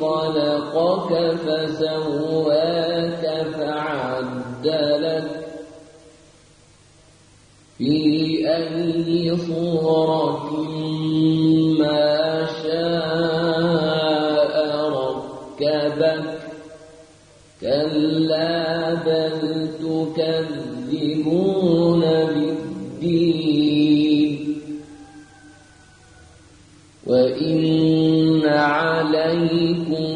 خلقك فسواك فعدلك في أي صورة ما شاء ركبك كلا بل تكذبون بالدين عليكم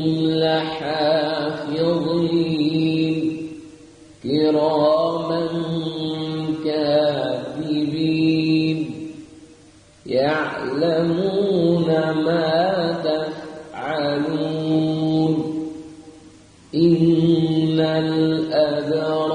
لحافظين كراما يعلمون ما تفعلون إن الأبرار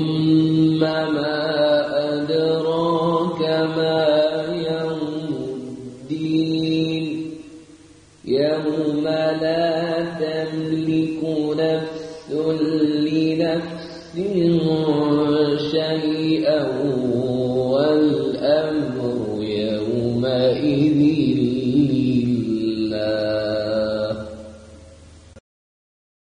ثم ما أدراك ما يوم الدين. يوم لا تملك نفس لنفس شيئا